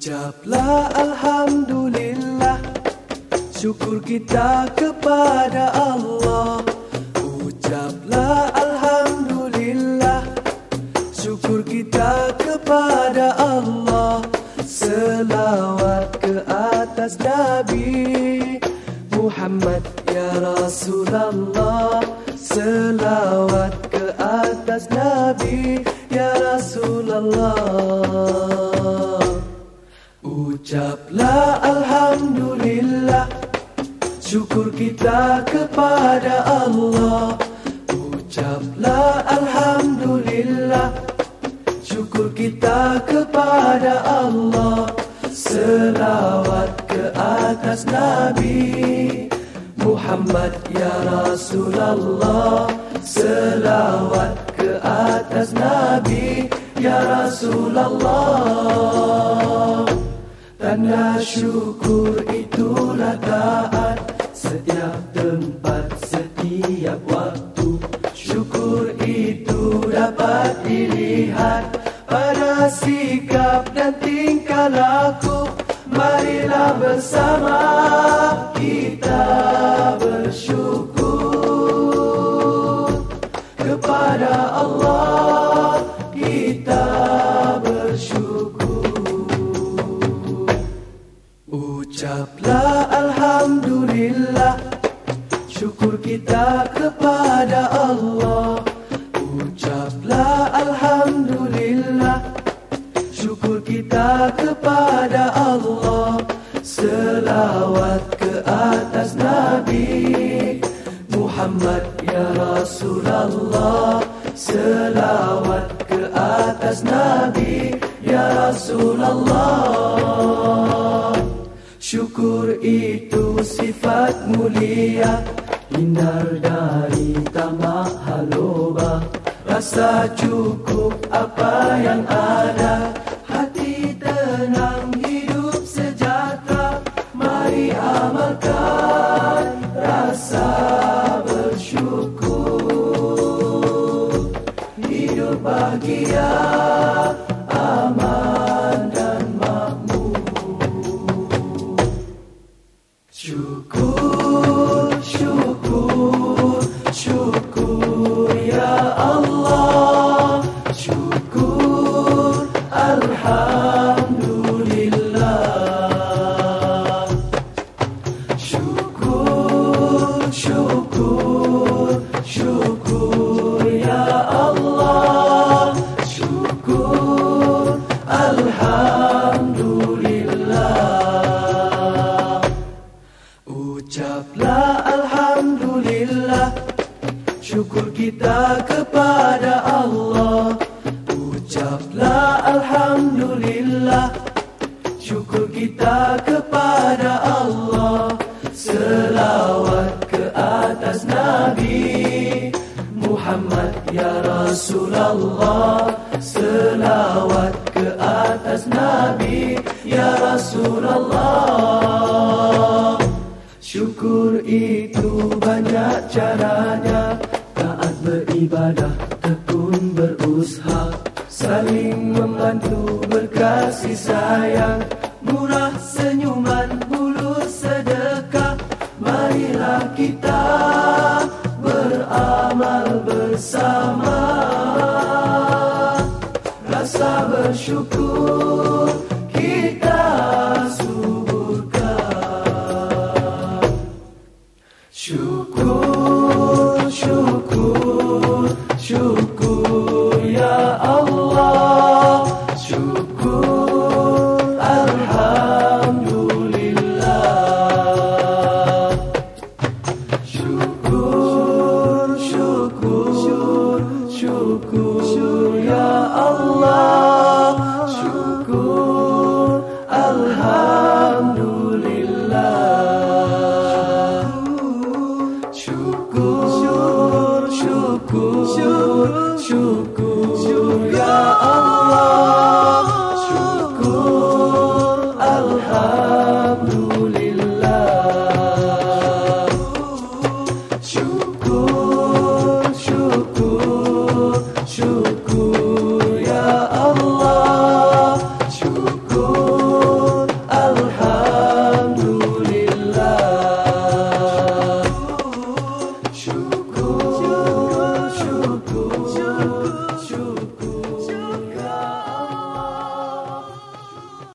Ucaplah Alhamdulillah. Syukur kita kepada Allah. Ucaplah Alhamdulillah. Syukur kita kepada Allah. Selawat ke atas Nabi Muhammad ya Rasulullah. Selawat ke atas Nabi ya Rasulullah Ucaplah Alhamdulillah. Syukur kita kepada Allah. Ucaplah Alhamdulillah. Syukur kita kepada Allah. Selawat ke atas Nabi Muhammad ya Rasulullah. Selawat ke atas Nabi ya Rasulullah Tanda syukur itulah taat. Setiap tempat, setiap waktu Syukur itu dapat dilihat. Pada sikap dan tingkah laku Marilah bersama kita bersyukur Kepada Allah Alhamdulillah Syukur kita kepada Allah. Ucaplah Alhamdulillah. Syukur kita kepada Allah. Selawat ke atas Nabi Muhammad ya Rasulullah Selawat ke atas Nabi ya Rasulullah Syukur itu sifat mulia Hindar dari tamak haloba. Rasa cukup apa yang ada Hati tenang hidup sejahtera. Mari amalkan rasa bersyukur. Hidup bahagia Ucaplah Alhamdulillah Syukur kita kepada Allah. Ucaplah Alhamdulillah Syukur kita kepada Allah. Selawat ke atas Nabi Muhammad ya Rasulullah. Selawat ke atas Nabi ya Rasulullah Syukur itu banyak caranya. Taat beribadah, tekun berusaha. Saling membantu, berkasih sayang. Murah senyuman, mulus sedekah. Marilah kita beramal bersama. Rasa bersyukur Syukur, syukur, syukur ya Allah Syukur, Alhamdulillah Syukur, syukur, syukur ya Allah Syukur, syukur, syukur, syukur, syukur ya Allah, syukur Alhamdulillah.